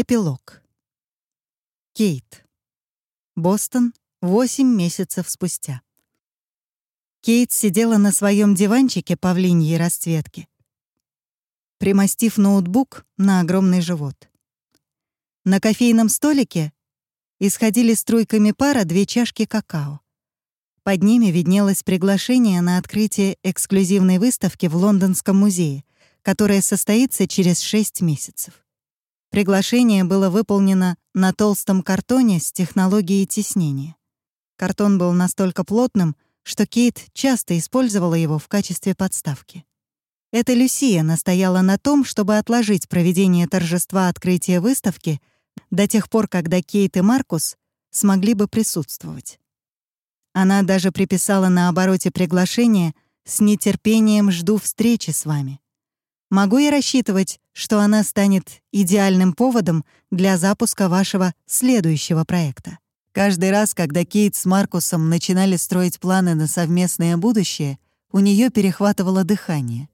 Эпилог. Кейт. Бостон, восемь месяцев спустя. Кейт сидела на своем диванчике павлиньей расцветки, примостив ноутбук на огромный живот. На кофейном столике исходили струйками пара две чашки какао. Под ними виднелось приглашение на открытие эксклюзивной выставки в Лондонском музее, которая состоится через шесть месяцев. Приглашение было выполнено на толстом картоне с технологией теснения. Картон был настолько плотным, что Кейт часто использовала его в качестве подставки. Эта Люсия настояла на том, чтобы отложить проведение торжества открытия выставки до тех пор, когда Кейт и Маркус смогли бы присутствовать. Она даже приписала на обороте приглашения «С нетерпением жду встречи с вами». Могу я рассчитывать, что она станет идеальным поводом для запуска вашего следующего проекта? Каждый раз, когда Кейт с Маркусом начинали строить планы на совместное будущее, у нее перехватывало дыхание.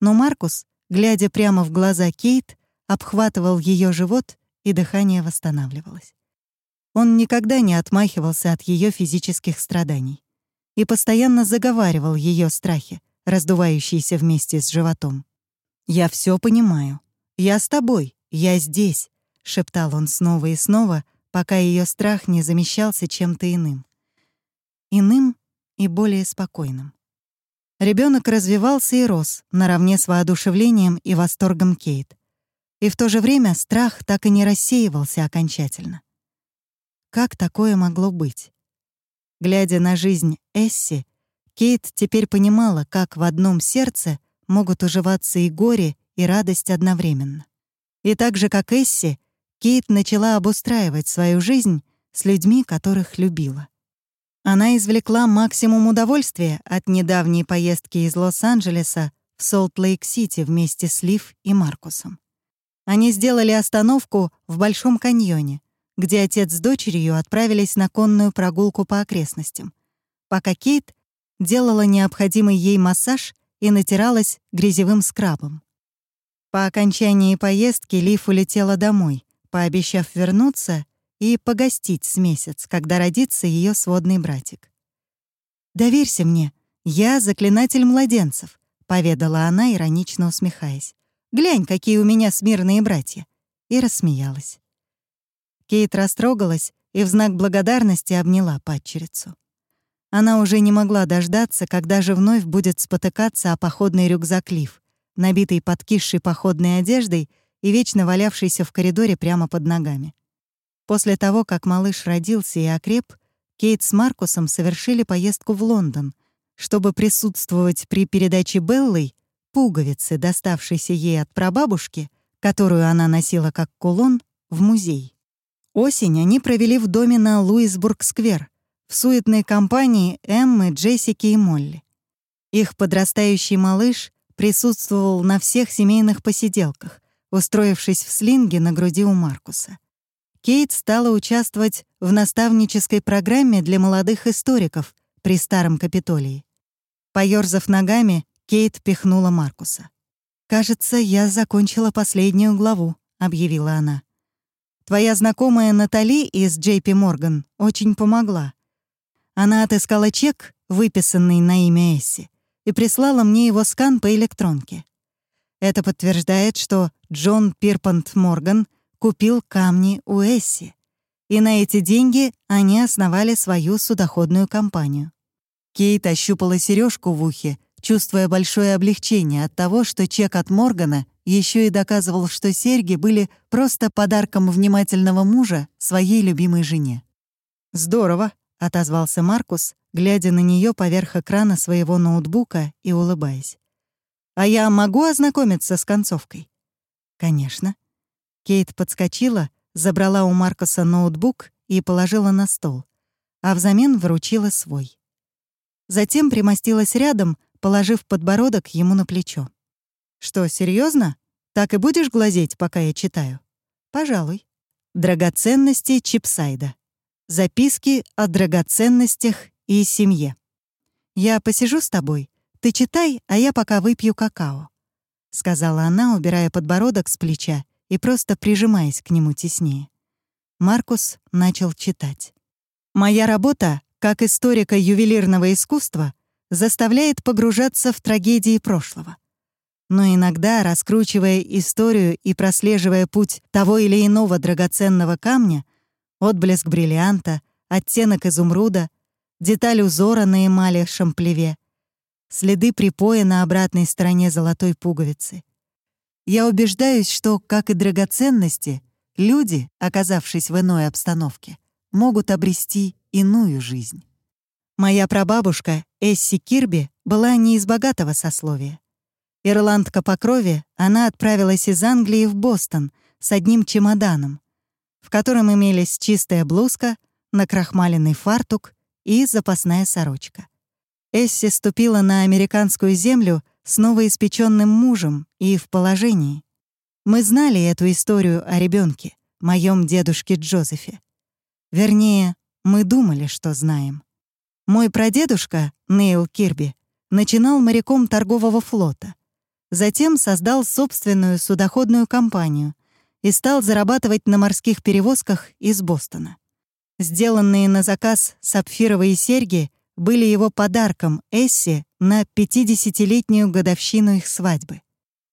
Но Маркус, глядя прямо в глаза Кейт, обхватывал ее живот, и дыхание восстанавливалось. Он никогда не отмахивался от ее физических страданий и постоянно заговаривал ее страхи, раздувающиеся вместе с животом. «Я все понимаю. Я с тобой. Я здесь», — шептал он снова и снова, пока ее страх не замещался чем-то иным. Иным и более спокойным. Ребенок развивался и рос наравне с воодушевлением и восторгом Кейт. И в то же время страх так и не рассеивался окончательно. Как такое могло быть? Глядя на жизнь Эсси, Кейт теперь понимала, как в одном сердце могут уживаться и горе, и радость одновременно. И так же, как Эсси, Кейт начала обустраивать свою жизнь с людьми, которых любила. Она извлекла максимум удовольствия от недавней поездки из Лос-Анджелеса в Солт-Лейк-Сити вместе с Лив и Маркусом. Они сделали остановку в Большом каньоне, где отец с дочерью отправились на конную прогулку по окрестностям, пока Кейт делала необходимый ей массаж и натиралась грязевым скрабом. По окончании поездки Лив улетела домой, пообещав вернуться и погостить с месяц, когда родится ее сводный братик. «Доверься мне, я заклинатель младенцев», — поведала она, иронично усмехаясь. «Глянь, какие у меня смирные братья!» И рассмеялась. Кейт растрогалась и в знак благодарности обняла падчерицу. Она уже не могла дождаться, когда же вновь будет спотыкаться о походный рюкзак Лив, набитый подкисшей походной одеждой и вечно валявшийся в коридоре прямо под ногами. После того, как малыш родился и окреп, Кейт с Маркусом совершили поездку в Лондон, чтобы присутствовать при передаче Беллой пуговицы, доставшейся ей от прабабушки, которую она носила как кулон, в музей. Осень они провели в доме на Луисбург-сквер, в суетной компании Эммы, Джессики и Молли. Их подрастающий малыш присутствовал на всех семейных посиделках, устроившись в слинге на груди у Маркуса. Кейт стала участвовать в наставнической программе для молодых историков при Старом Капитолии. Поёрзав ногами, Кейт пихнула Маркуса. «Кажется, я закончила последнюю главу», — объявила она. «Твоя знакомая Натали из JP Morgan очень помогла. Она отыскала чек, выписанный на имя Эсси, и прислала мне его скан по электронке. Это подтверждает, что Джон Пирпант Морган купил камни у Эсси, и на эти деньги они основали свою судоходную компанию. Кейт ощупала сережку в ухе, чувствуя большое облегчение от того, что чек от Моргана еще и доказывал, что серьги были просто подарком внимательного мужа своей любимой жене. «Здорово», — отозвался Маркус, глядя на нее поверх экрана своего ноутбука и улыбаясь. «А я могу ознакомиться с концовкой?» «Конечно». Кейт подскочила, забрала у Маркуса ноутбук и положила на стол, а взамен вручила свой. Затем примостилась рядом, положив подбородок ему на плечо. «Что, серьезно? Так и будешь глазеть, пока я читаю?» «Пожалуй». «Драгоценности Чипсайда». Записки о драгоценностях и семье. «Я посижу с тобой. Ты читай, а я пока выпью какао», — сказала она, убирая подбородок с плеча и просто прижимаясь к нему теснее. Маркус начал читать. «Моя работа, как историка ювелирного искусства, заставляет погружаться в трагедии прошлого. Но иногда, раскручивая историю и прослеживая путь того или иного драгоценного камня, отблеск бриллианта, оттенок изумруда, деталь узора на эмали шамплеве, следы припоя на обратной стороне золотой пуговицы. Я убеждаюсь, что, как и драгоценности, люди, оказавшись в иной обстановке, могут обрести иную жизнь. Моя прабабушка Эсси Кирби была не из богатого сословия. Ирландка по крови, она отправилась из Англии в Бостон с одним чемоданом, в котором имелись чистая блузка, накрахмаленный фартук и запасная сорочка. Эсси ступила на американскую землю с новоиспеченным мужем и в положении. Мы знали эту историю о ребенке, моем дедушке Джозефе. Вернее, мы думали, что знаем. Мой прадедушка, Нейл Кирби, начинал моряком торгового флота. Затем создал собственную судоходную компанию и стал зарабатывать на морских перевозках из Бостона. Сделанные на заказ сапфировые серьги были его подарком Эсси на 50-летнюю годовщину их свадьбы.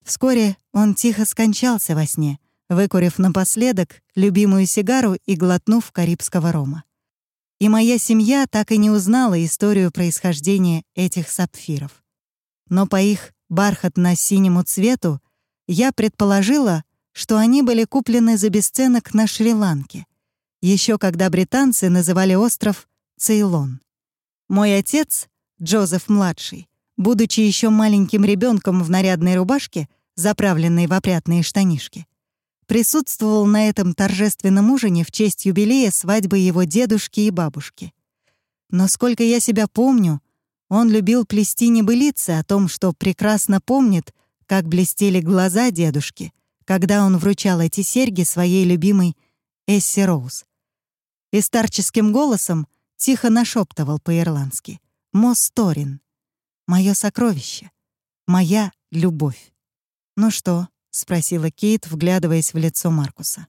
Вскоре он тихо скончался во сне, выкурив напоследок любимую сигару и глотнув карибского рома и моя семья так и не узнала историю происхождения этих сапфиров. Но по их бархатно-синему цвету я предположила, что они были куплены за бесценок на Шри-Ланке, еще когда британцы называли остров Цейлон. Мой отец, Джозеф-младший, будучи еще маленьким ребенком в нарядной рубашке, заправленной в опрятные штанишки, присутствовал на этом торжественном ужине в честь юбилея свадьбы его дедушки и бабушки. Но сколько я себя помню, он любил плести небылицы о том, что прекрасно помнит, как блестели глаза дедушки, когда он вручал эти серьги своей любимой Эсси Роуз. И старческим голосом тихо нашептывал по-ирландски «Мосторин, мое сокровище, моя любовь». Ну что, — спросила Кейт, вглядываясь в лицо Маркуса.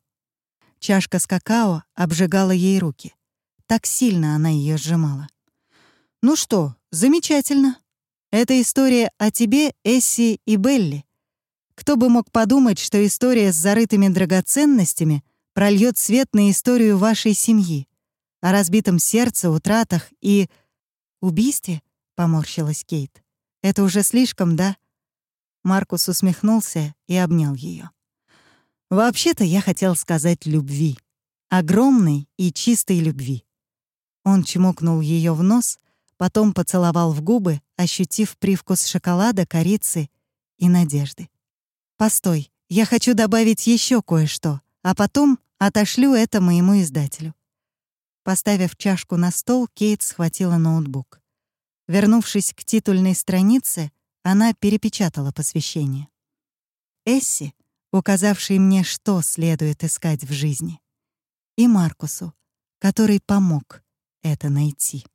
Чашка с какао обжигала ей руки. Так сильно она ее сжимала. «Ну что, замечательно. Это история о тебе, Эсси и Белли. Кто бы мог подумать, что история с зарытыми драгоценностями прольет свет на историю вашей семьи, о разбитом сердце, утратах и... убийстве?» — поморщилась Кейт. «Это уже слишком, да?» Маркус усмехнулся и обнял ее. «Вообще-то я хотел сказать любви. Огромной и чистой любви». Он чмокнул ее в нос, потом поцеловал в губы, ощутив привкус шоколада, корицы и надежды. «Постой, я хочу добавить еще кое-что, а потом отошлю это моему издателю». Поставив чашку на стол, Кейт схватила ноутбук. Вернувшись к титульной странице, она перепечатала посвящение. Эсси, указавший мне, что следует искать в жизни, и Маркусу, который помог это найти.